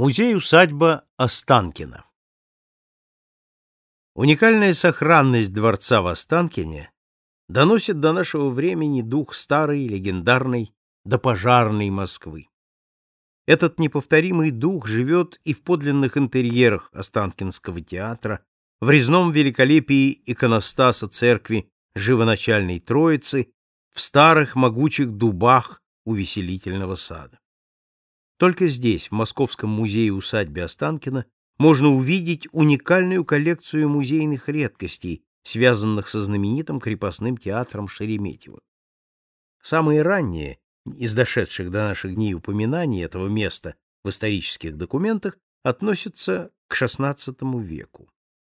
Музей-усадьба Останкино Уникальная сохранность дворца в Останкине доносит до нашего времени дух старой, легендарной, допожарной Москвы. Этот неповторимый дух живет и в подлинных интерьерах Останкинского театра, в резном великолепии иконостаса церкви Живоначальной Троицы, в старых могучих дубах увеселительного сада. Только здесь, в Московском музее-усадьбе Останкино, можно увидеть уникальную коллекцию музейных редкостей, связанных со знаменитым крепостным театром Шереметьево. Самые ранние из дошедших до наших дней упоминаний этого места в исторических документах относятся к XVI веку.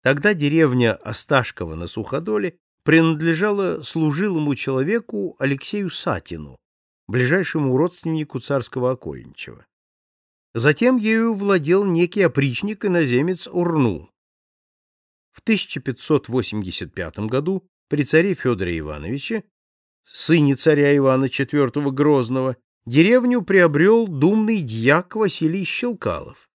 Тогда деревня Осташково на Суходоле принадлежала служилому человеку Алексею Сатину, ближайшему родственнику царского окольничего. Затем ею владел некий опричник-иноземец Урну. В 1585 году при царе Федоре Ивановиче, сыне царя Ивана IV Грозного, деревню приобрел думный дьяк Василий Щелкалов.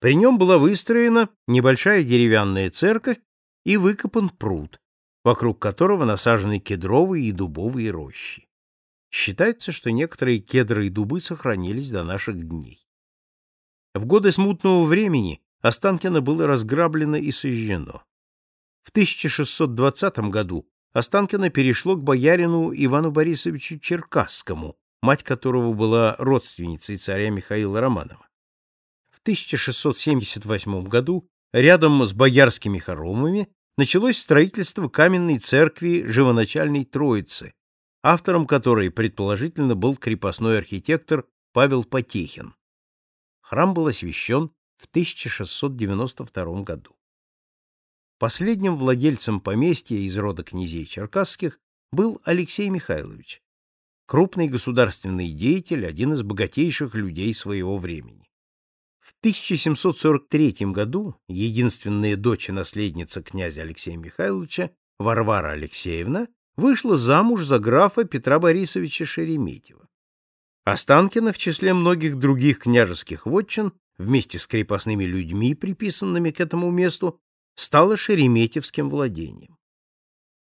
При нем была выстроена небольшая деревянная церковь и выкопан пруд, вокруг которого насажены кедровые и дубовые рощи. Считается, что некоторые кедры и дубы сохранились до наших дней. В годы смутного времени Останкино было разграблено и сожжено. В 1620 году Останкино перешло к боярину Ивану Борисовичу Черкасскому, мать которого была родственницей царя Михаила Романова. В 1678 году рядом с боярскими хоромами началось строительство каменной церкви Живоначальной Троицы, автором которой, предположительно, был крепостной архитектор Павел Потехин. Храм был освящен в 1692 году. Последним владельцем поместья из рода князей черкасских был Алексей Михайлович, крупный государственный деятель, один из богатейших людей своего времени. В 1743 году единственная дочь и наследница князя Алексея Михайловича, Варвара Алексеевна, вышла замуж за графа Петра Борисовича Шереметьева. Останкино в числе многих других княжеских вотчин вместе с крепостными людьми, приписанными к этому месту, стало шереметьевским владением.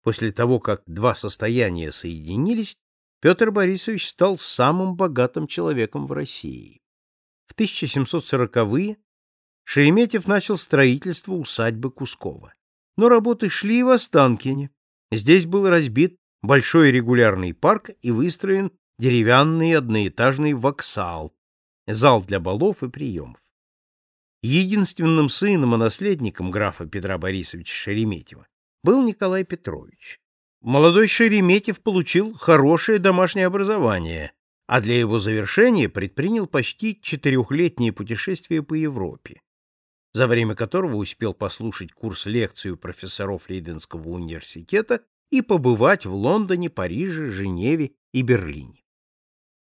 После того, как два состояния соединились, Петр Борисович стал самым богатым человеком в России. В 1740-е Шереметьев начал строительство усадьбы Кускова. Но работы шли в Останкине. Здесь был разбит большой регулярный парк и выстроен деревянный одноэтажный воксал, зал для балов и приемов. Единственным сыном и наследником графа Петра Борисовича Шереметьева был Николай Петрович. Молодой Шереметьев получил хорошее домашнее образование, а для его завершения предпринял почти четырехлетнее путешествие по Европе, за время которого успел послушать курс лекций у профессоров Лейденского университета и побывать в Лондоне, Париже, Женеве и Берлине.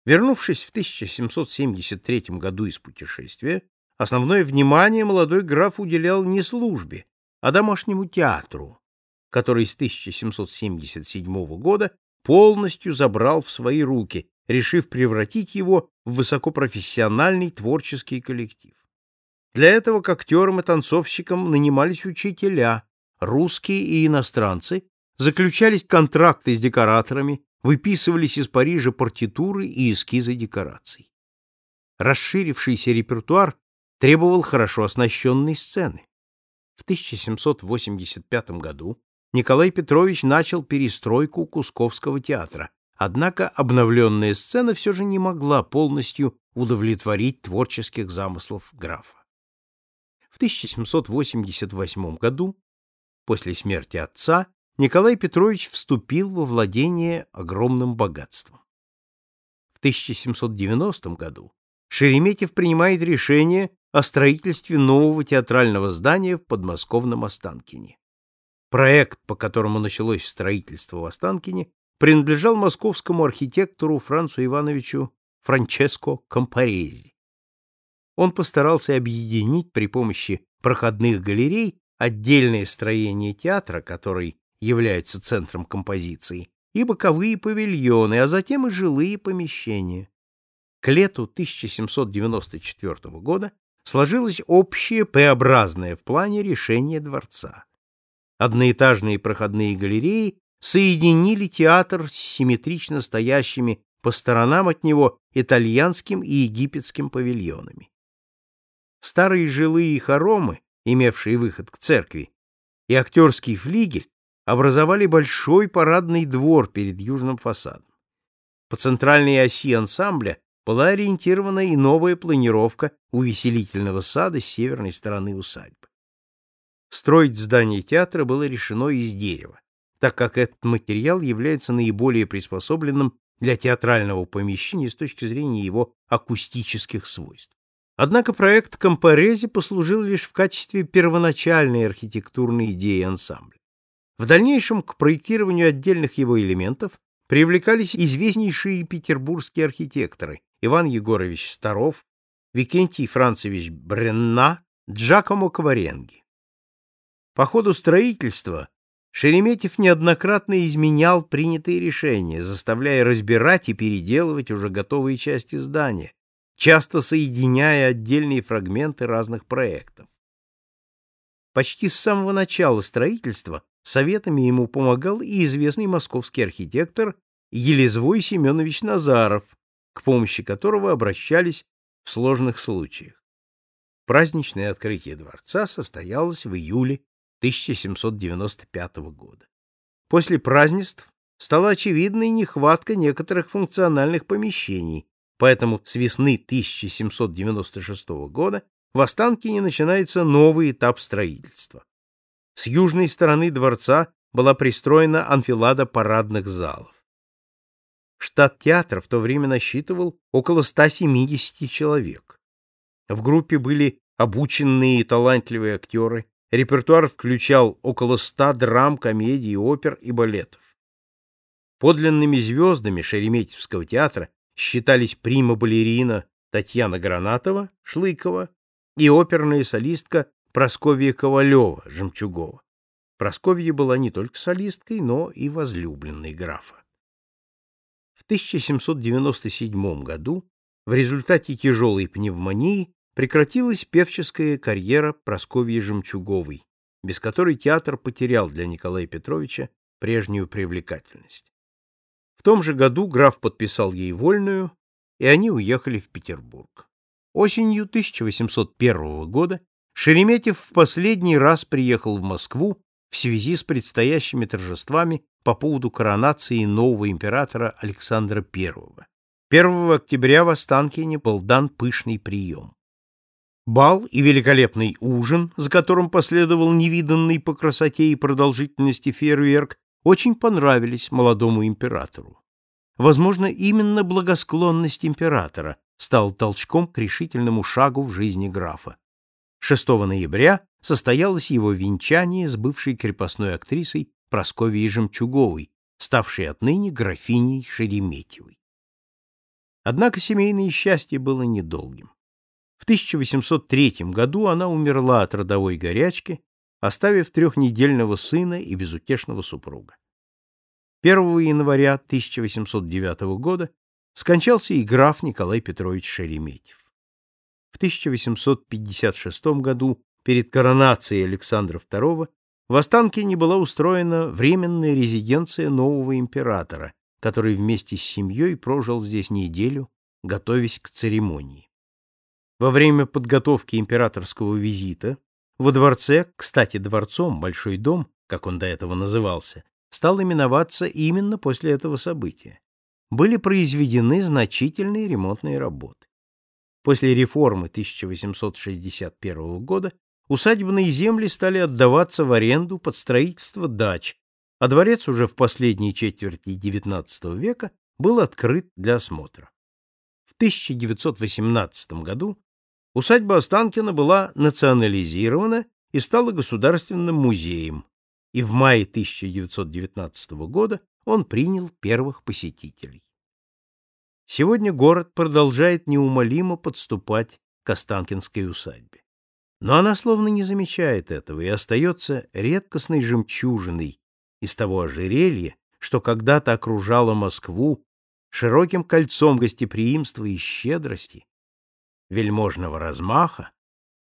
Вернувшись в 1773 году из путешествия, основное внимание молодой граф уделял не службе, а домашнему театру, который с 1777 года полностью забрал в свои руки, решив превратить его в высокопрофессиональный творческий коллектив. Для этого к актерам и танцовщикам нанимались учителя, русские и иностранцы, заключались контракты с декораторами, выписывались из Парижа партитуры и эскизы декораций. Расширившийся репертуар требовал хорошо оснащенной сцены. В 1785 году Николай Петрович начал перестройку Кусковского театра, однако обновленная сцена все же не могла полностью удовлетворить творческих замыслов графа. В 1788 году, после смерти отца, Николай Петрович вступил во владение огромным богатством. В 1790 году Шереметьев принимает решение о строительстве нового театрального здания в подмосковном Останкине. Проект, по которому началось строительство в Останкине, принадлежал московскому архитектору Францу Ивановичу Франческо Компарези. Он постарался объединить при помощи проходных галерей отдельное строение театра, который является центром композиции, и боковые павильоны, а затем и жилые помещения. К лету 1794 года сложилось общее П-образное в плане решение дворца. Одноэтажные проходные галереи соединили театр с симметрично стоящими по сторонам от него итальянским и египетским павильонами. Старые жилые хоромы, имевшие выход к церкви, и актерский флигель образовали большой парадный двор перед южным фасадом. По центральной оси ансамбля была ориентирована и новая планировка увеселительного сада с северной стороны усадьбы. Строить здание театра было решено из дерева, так как этот материал является наиболее приспособленным для театрального помещения с точки зрения его акустических свойств. Однако проект Компорези послужил лишь в качестве первоначальной архитектурной идеи ансамбля. В дальнейшем к проектированию отдельных его элементов привлекались известнейшие петербургские архитекторы Иван Егорович Старов, Викентий Францевич Бренна, Джакомо Кваренги. По ходу строительства Шереметьев неоднократно изменял принятые решения, заставляя разбирать и переделывать уже готовые части здания, часто соединяя отдельные фрагменты разных проектов. Почти с самого начала строительства советами ему помогал и известный московский архитектор Елезвой Семенович Назаров, к помощи которого обращались в сложных случаях. Праздничное открытие дворца состоялось в июле 1795 года. После празднеств стала очевидной нехватка некоторых функциональных помещений, поэтому с весны 1796 года в Останкине начинается новый этап строительства. С южной стороны дворца была пристроена анфилада парадных залов. Штат театра в то время насчитывал около 170 человек. В группе были обученные и талантливые актеры, Репертуар включал около ста драм, комедий, опер и балетов. Подлинными звездами Шереметьевского театра считались прима-балерина Татьяна Гранатова, Шлыкова и оперная солистка Просковья Ковалева, Жемчугова. Просковья была не только солисткой, но и возлюбленной графа. В 1797 году в результате тяжелой пневмонии прекратилась певческая карьера Прасковьи Жемчуговой, без которой театр потерял для Николая Петровича прежнюю привлекательность. В том же году граф подписал ей вольную, и они уехали в Петербург. Осенью 1801 года Шереметьев в последний раз приехал в Москву в связи с предстоящими торжествами по поводу коронации нового императора Александра I. 1 октября в Останкине был дан пышный прием. Бал и великолепный ужин, за которым последовал невиданный по красоте и продолжительности фейерверк, очень понравились молодому императору. Возможно, именно благосклонность императора стал толчком к решительному шагу в жизни графа. 6 ноября состоялось его венчание с бывшей крепостной актрисой Прасковьей Жемчуговой, ставшей отныне графиней Шереметьевой. Однако семейное счастье было недолгим. В 1803 году она умерла от родовой горячки, оставив трехнедельного сына и безутешного супруга. 1 января 1809 года скончался и граф Николай Петрович Шереметьев. В 1856 году, перед коронацией Александра II, в Останкине была устроена временная резиденция нового императора, который вместе с семьей прожил здесь неделю, готовясь к церемонии. Во время подготовки императорского визита во дворце, кстати, дворцом Большой дом, как он до этого назывался, стал именоваться именно после этого события. Были произведены значительные ремонтные работы. После реформы 1861 года усадебные земли стали отдаваться в аренду под строительство дач, а дворец уже в последней четверти XIX века был открыт для осмотра. В 1918 году Усадьба Останкина была национализирована и стала государственным музеем, и в мае 1919 года он принял первых посетителей. Сегодня город продолжает неумолимо подступать к Останкинской усадьбе. Но она словно не замечает этого и остается редкостной жемчужиной из того ожерелья, что когда-то окружало Москву широким кольцом гостеприимства и щедрости, вельможного размаха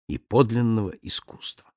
и подлинного искусства.